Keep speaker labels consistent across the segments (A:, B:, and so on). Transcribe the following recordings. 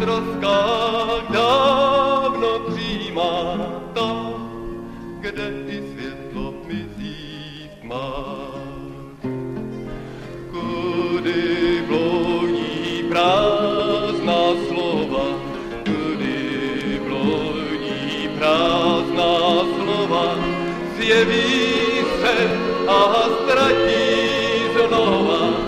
A: troskách dávno přijímá tam, kde i světlo mizí v. Kudy bloudí prázdná slova, kudy bloudí prázdná slova, zjeví se a ztratí znova.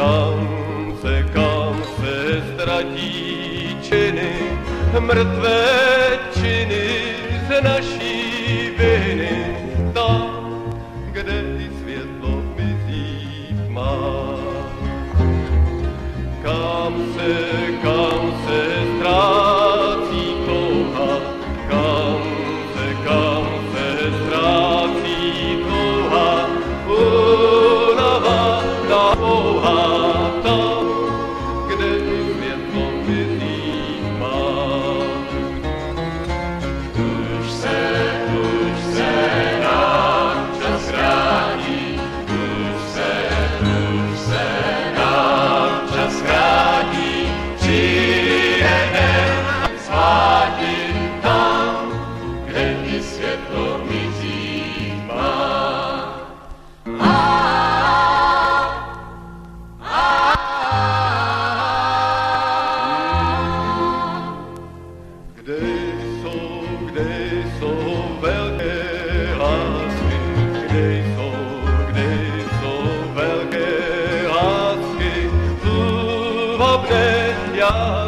A: Kam se, kam se ztratí činy, mrtvé činy z naší viny. Tam, kde i světlo mizí tma. Kam se love.